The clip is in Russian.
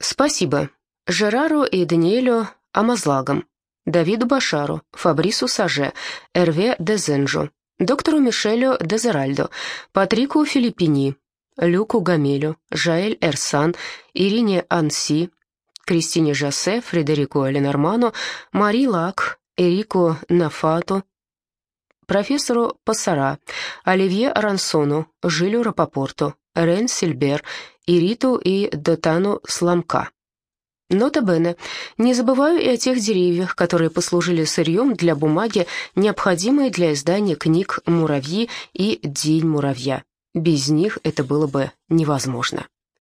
Спасибо. Жерару и Даниэлю Амазлагам, Давиду Башару, Фабрису Саже, Эрве Дезенжу, доктору Мишелю Дезеральдо, Патрику Филиппини, Люку Гамелю, Жаэль Эрсан, Ирине Анси, Кристине Жасе, Фредерику Ленорману, Мари Лак, Эрику Нафату, профессору Пассара, Оливье Рансону, Жилю Рапопорту, Рен Сильбер, Ириту и Дотану Сламка. Нота Бене. Не забываю и о тех деревьях, которые послужили сырьем для бумаги, необходимой для издания книг «Муравьи» и «День муравья». Без них это было бы невозможно.